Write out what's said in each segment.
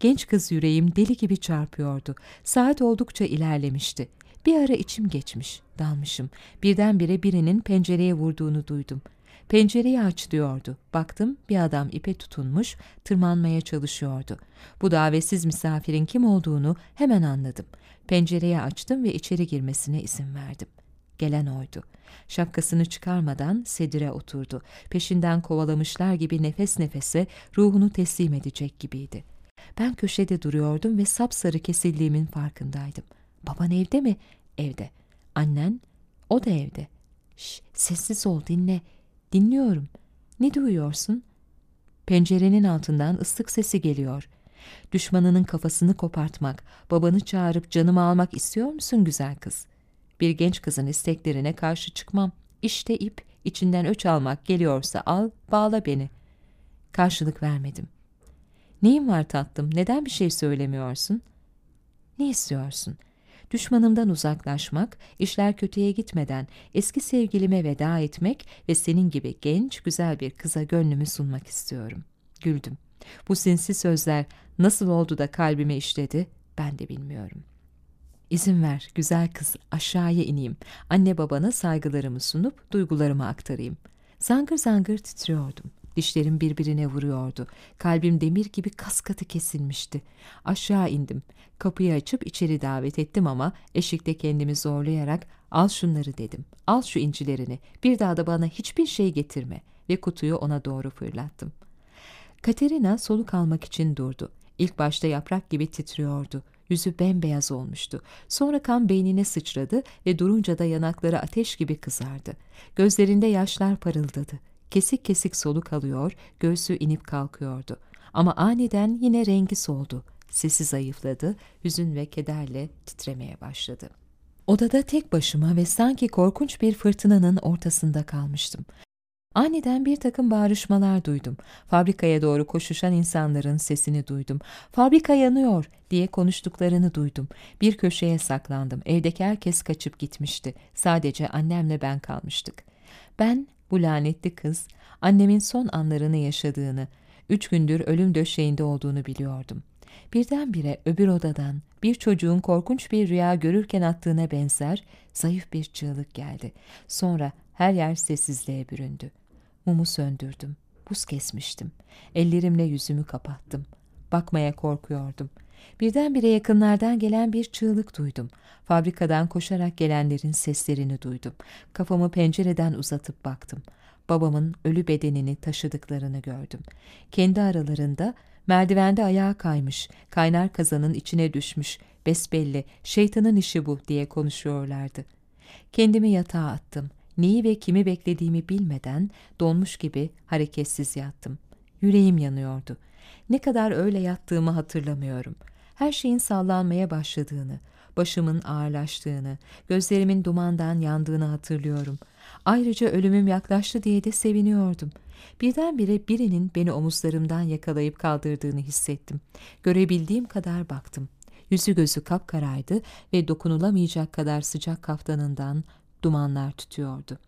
Genç kız yüreğim deli gibi çarpıyordu. Saat oldukça ilerlemişti. Bir ara içim geçmiş, dalmışım. Birdenbire birinin pencereye vurduğunu duydum. Pencereyi aç diyordu. Baktım bir adam ipe tutunmuş, tırmanmaya çalışıyordu. Bu davetsiz misafirin kim olduğunu hemen anladım. Pencereyi açtım ve içeri girmesine izin verdim. Gelen oydu. Şapkasını çıkarmadan sedire oturdu. Peşinden kovalamışlar gibi nefes nefese ruhunu teslim edecek gibiydi. Ben köşede duruyordum ve sapsarı kesildiğimin farkındaydım. Baban evde mi? Evde. Annen? O da evde. Şş, sessiz ol dinle. Dinliyorum. Ne duyuyorsun? Pencerenin altından ıslık sesi geliyor. Düşmanının kafasını kopartmak, babanı çağırıp canımı almak istiyor musun güzel kız? Bir genç kızın isteklerine karşı çıkmam. İşte ip, içinden öç almak geliyorsa al, bağla beni. Karşılık vermedim. Neyin var tatlım, neden bir şey söylemiyorsun? Ne istiyorsun? Düşmanımdan uzaklaşmak, işler kötüye gitmeden eski sevgilime veda etmek ve senin gibi genç, güzel bir kıza gönlümü sunmak istiyorum. Güldüm. Bu sinsi sözler nasıl oldu da kalbime işledi ben de bilmiyorum. İzin ver güzel kız aşağıya ineyim. Anne babana saygılarımı sunup duygularımı aktarayım. Zangır zangır titriyordum. Dişlerim birbirine vuruyordu. Kalbim demir gibi kaskatı kesilmişti. Aşağı indim. Kapıyı açıp içeri davet ettim ama eşikte kendimi zorlayarak al şunları dedim. Al şu incilerini. Bir daha da bana hiçbir şey getirme. Ve kutuyu ona doğru fırlattım. Katerina soluk almak için durdu. İlk başta yaprak gibi titriyordu. Yüzü bembeyaz olmuştu. Sonra kan beynine sıçradı ve durunca da yanakları ateş gibi kızardı. Gözlerinde yaşlar parıldadı. Kesik kesik soluk alıyor, göğsü inip kalkıyordu. Ama aniden yine rengi soldu. Sesi zayıfladı, hüzün ve kederle titremeye başladı. Odada tek başıma ve sanki korkunç bir fırtınanın ortasında kalmıştım. Aniden bir takım bağrışmalar duydum. Fabrikaya doğru koşuşan insanların sesini duydum. Fabrika yanıyor diye konuştuklarını duydum. Bir köşeye saklandım. Evdeki herkes kaçıp gitmişti. Sadece annemle ben kalmıştık. Ben bu lanetli kız annemin son anlarını yaşadığını, üç gündür ölüm döşeğinde olduğunu biliyordum. Birdenbire öbür odadan bir çocuğun korkunç bir rüya görürken attığına benzer zayıf bir çığlık geldi. Sonra her yer sessizliğe büründü. Mumu söndürdüm. Buz kesmiştim. Ellerimle yüzümü kapattım. Bakmaya korkuyordum. Birdenbire yakınlardan gelen bir çığlık duydum. Fabrikadan koşarak gelenlerin seslerini duydum. Kafamı pencereden uzatıp baktım. Babamın ölü bedenini taşıdıklarını gördüm. Kendi aralarında merdivende ayağa kaymış, kaynar kazanın içine düşmüş, besbelli, şeytanın işi bu diye konuşuyorlardı. Kendimi yatağa attım. Neyi ve kimi beklediğimi bilmeden donmuş gibi hareketsiz yattım. Yüreğim yanıyordu. Ne kadar öyle yattığımı hatırlamıyorum. Her şeyin sallanmaya başladığını, başımın ağırlaştığını, gözlerimin dumandan yandığını hatırlıyorum. Ayrıca ölümüm yaklaştı diye de seviniyordum. Birdenbire birinin beni omuzlarımdan yakalayıp kaldırdığını hissettim. Görebildiğim kadar baktım. Yüzü gözü kapkaraydı ve dokunulamayacak kadar sıcak kaftanından dumanlar tütüyordu.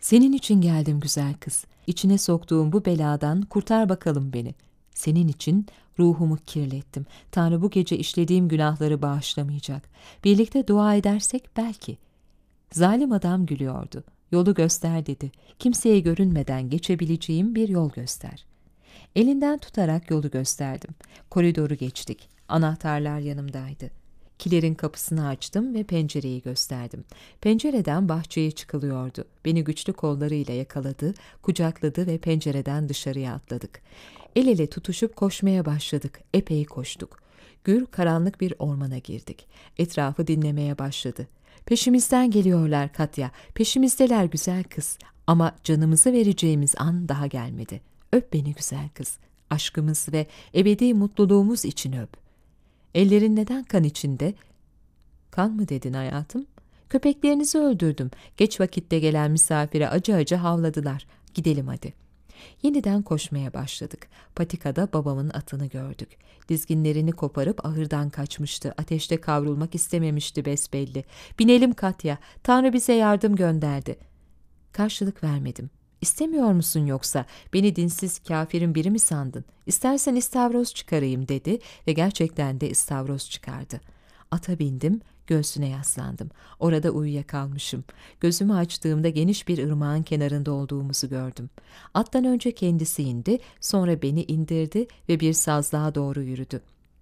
Senin için geldim güzel kız. İçine soktuğum bu beladan kurtar bakalım beni. Senin için ruhumu kirlettim. Tanrı bu gece işlediğim günahları bağışlamayacak. Birlikte dua edersek belki. Zalim adam gülüyordu. Yolu göster dedi. Kimseye görünmeden geçebileceğim bir yol göster. Elinden tutarak yolu gösterdim. Koridoru geçtik. Anahtarlar yanımdaydı. Kilerin kapısını açtım ve pencereyi gösterdim. Pencereden bahçeye çıkılıyordu. Beni güçlü kollarıyla yakaladı, kucakladı ve pencereden dışarıya atladık. El ele tutuşup koşmaya başladık. Epey koştuk. Gür karanlık bir ormana girdik. Etrafı dinlemeye başladı. Peşimizden geliyorlar Katya. Peşimizdeler güzel kız. Ama canımızı vereceğimiz an daha gelmedi. Öp beni güzel kız. Aşkımız ve ebedi mutluluğumuz için öp. Ellerin neden kan içinde? Kan mı dedin hayatım? Köpeklerinizi öldürdüm. Geç vakitte gelen misafire acı acı havladılar. Gidelim hadi.'' Yeniden koşmaya başladık. Patikada babamın atını gördük. Dizginlerini koparıp ahırdan kaçmıştı. Ateşte kavrulmak istememişti besbelli. Binelim Katya. Tanrı bize yardım gönderdi. Karşılık vermedim. İstemiyor musun yoksa? Beni dinsiz kafirin biri mi sandın? İstersen istavroz çıkarayım dedi ve gerçekten de istavroz çıkardı. Ata bindim, göğsüne yaslandım. Orada uyuyakalmışım. Gözümü açtığımda geniş bir ırmağın kenarında olduğumuzu gördüm. Attan önce kendisi indi, sonra beni indirdi ve bir sazlığa doğru yürüdü.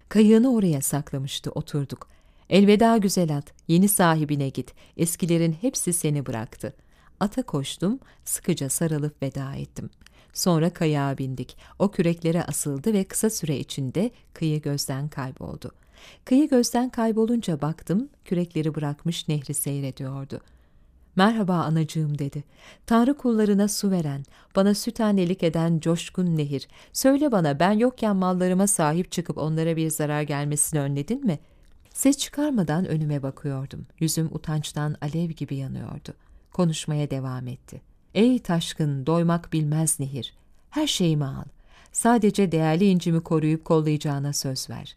Kayığını oraya saklamıştı, oturduk. Elveda güzel at, yeni sahibine git. Eskilerin hepsi seni bıraktı. Ata koştum, sıkıca sarılıp veda ettim. Sonra kayağa bindik. O küreklere asıldı ve kısa süre içinde kıyı gözden kayboldu. Kıyı gözden kaybolunca baktım, kürekleri bırakmış nehri seyrediyordu. Merhaba anacığım dedi. Tanrı kullarına su veren, bana süt annelik eden coşkun nehir. Söyle bana ben yokken mallarıma sahip çıkıp onlara bir zarar gelmesini önledin mi?'' Ses çıkarmadan önüme bakıyordum. Yüzüm utançtan alev gibi yanıyordu. Konuşmaya devam etti. Ey taşkın, doymak bilmez nehir. Her şeyimi al. Sadece değerli incimi koruyup kollayacağına söz ver.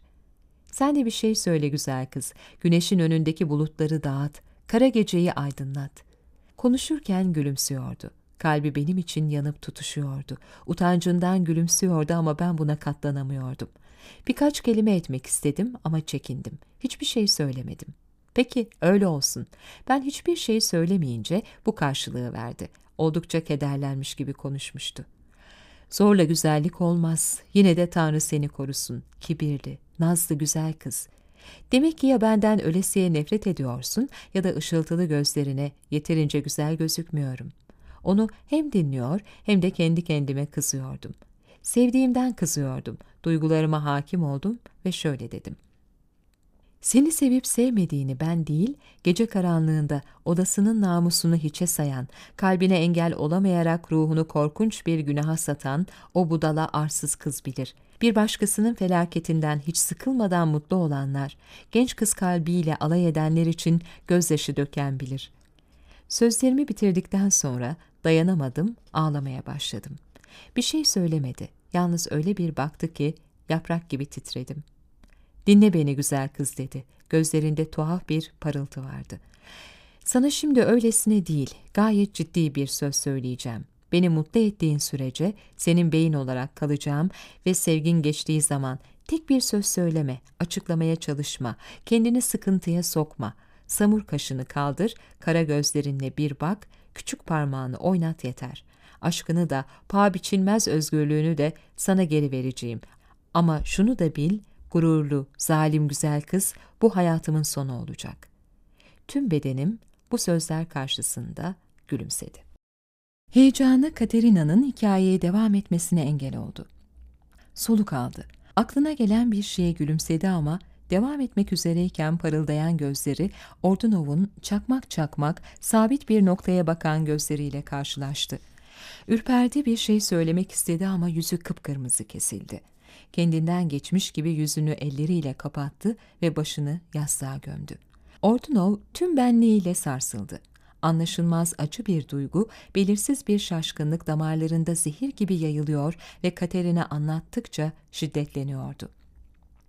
Sen de bir şey söyle güzel kız. Güneşin önündeki bulutları dağıt. Kara geceyi aydınlat. Konuşurken gülümsüyordu. Kalbi benim için yanıp tutuşuyordu. Utancından gülümsüyordu ama ben buna katlanamıyordum. Birkaç kelime etmek istedim ama çekindim. Hiçbir şey söylemedim. Peki, öyle olsun. Ben hiçbir şey söylemeyince bu karşılığı verdi. Oldukça kederlenmiş gibi konuşmuştu. Zorla güzellik olmaz. Yine de Tanrı seni korusun. Kibirli, nazlı güzel kız. Demek ki ya benden ölesiye nefret ediyorsun ya da ışıltılı gözlerine yeterince güzel gözükmüyorum. Onu hem dinliyor hem de kendi kendime kızıyordum. Sevdiğimden kızıyordum. Duygularıma hakim oldum ve şöyle dedim. Seni sevip sevmediğini ben değil, gece karanlığında odasının namusunu hiçe sayan, kalbine engel olamayarak ruhunu korkunç bir günaha satan o budala arsız kız bilir. Bir başkasının felaketinden hiç sıkılmadan mutlu olanlar, genç kız kalbiyle alay edenler için gözyaşı döken bilir. Sözlerimi bitirdikten sonra dayanamadım, ağlamaya başladım. Bir şey söylemedi. Yalnız öyle bir baktı ki yaprak gibi titredim. Dinle beni güzel kız dedi. Gözlerinde tuhaf bir parıltı vardı. Sana şimdi öylesine değil, gayet ciddi bir söz söyleyeceğim. Beni mutlu ettiğin sürece senin beyin olarak kalacağım ve sevgin geçtiği zaman tek bir söz söyleme, açıklamaya çalışma, kendini sıkıntıya sokma. Samur kaşını kaldır, kara gözlerinle bir bak, küçük parmağını oynat yeter. Aşkını da, paha biçilmez özgürlüğünü de sana geri vereceğim. Ama şunu da bil, gururlu, zalim güzel kız bu hayatımın sonu olacak. Tüm bedenim bu sözler karşısında gülümsedi. Heyecanı Katerina'nın hikayeye devam etmesine engel oldu. Soluk aldı. Aklına gelen bir şeye gülümsedi ama devam etmek üzereyken parıldayan gözleri Ordunov'un çakmak çakmak sabit bir noktaya bakan gözleriyle karşılaştı. Ürperdi bir şey söylemek istedi ama yüzü kıpkırmızı kesildi. Kendinden geçmiş gibi yüzünü elleriyle kapattı ve başını yastığa gömdü. Ordunov tüm benliğiyle sarsıldı. Anlaşılmaz acı bir duygu, belirsiz bir şaşkınlık damarlarında zehir gibi yayılıyor ve Katerina anlattıkça şiddetleniyordu.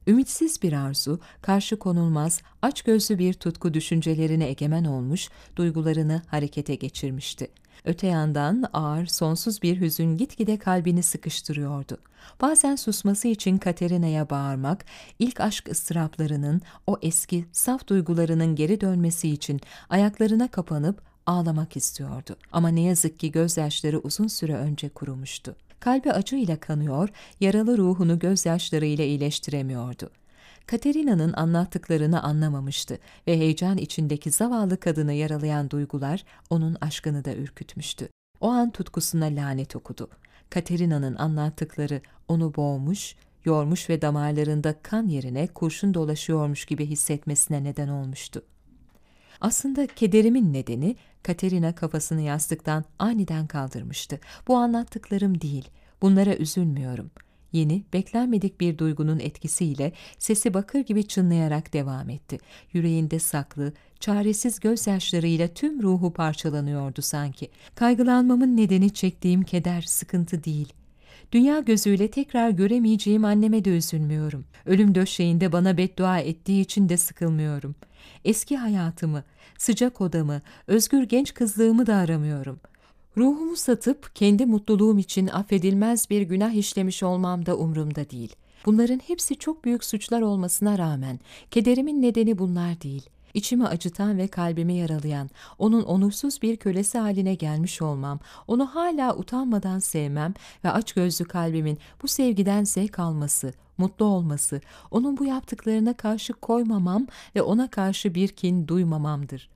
Ümitsiz bir arzu, karşı konulmaz, açgözlü bir tutku düşüncelerine egemen olmuş, duygularını harekete geçirmişti. Öte yandan ağır, sonsuz bir hüzün gitgide kalbini sıkıştırıyordu. Bazen susması için Katerina'ya bağırmak, ilk aşk ıstıraplarının, o eski, saf duygularının geri dönmesi için ayaklarına kapanıp ağlamak istiyordu. Ama ne yazık ki gözyaşları uzun süre önce kurumuştu. Kalbi acıyla kanıyor, yaralı ruhunu gözyaşlarıyla iyileştiremiyordu. Katerina'nın anlattıklarını anlamamıştı ve heyecan içindeki zavallı kadını yaralayan duygular onun aşkını da ürkütmüştü. O an tutkusuna lanet okudu. Katerina'nın anlattıkları onu boğmuş, yormuş ve damarlarında kan yerine kurşun dolaşıyormuş gibi hissetmesine neden olmuştu. Aslında kederimin nedeni Katerina kafasını yastıktan aniden kaldırmıştı. Bu anlattıklarım değil, bunlara üzülmüyorum. Yeni, beklenmedik bir duygunun etkisiyle sesi bakır gibi çınlayarak devam etti. Yüreğinde saklı, çaresiz gözyaşlarıyla tüm ruhu parçalanıyordu sanki. Kaygılanmamın nedeni çektiğim keder, sıkıntı değil. Dünya gözüyle tekrar göremeyeceğim anneme de üzülmüyorum. Ölüm döşeğinde bana beddua ettiği için de sıkılmıyorum. Eski hayatımı, sıcak odamı, özgür genç kızlığımı da aramıyorum. Ruhumu satıp kendi mutluluğum için affedilmez bir günah işlemiş olmam da umurumda değil. Bunların hepsi çok büyük suçlar olmasına rağmen kederimin nedeni bunlar değil. İçimi acıtan ve kalbimi yaralayan, onun onursuz bir kölesi haline gelmiş olmam, onu hala utanmadan sevmem ve açgözlü kalbimin bu sevgiden zevk alması, mutlu olması, onun bu yaptıklarına karşı koymamam ve ona karşı bir kin duymamamdır.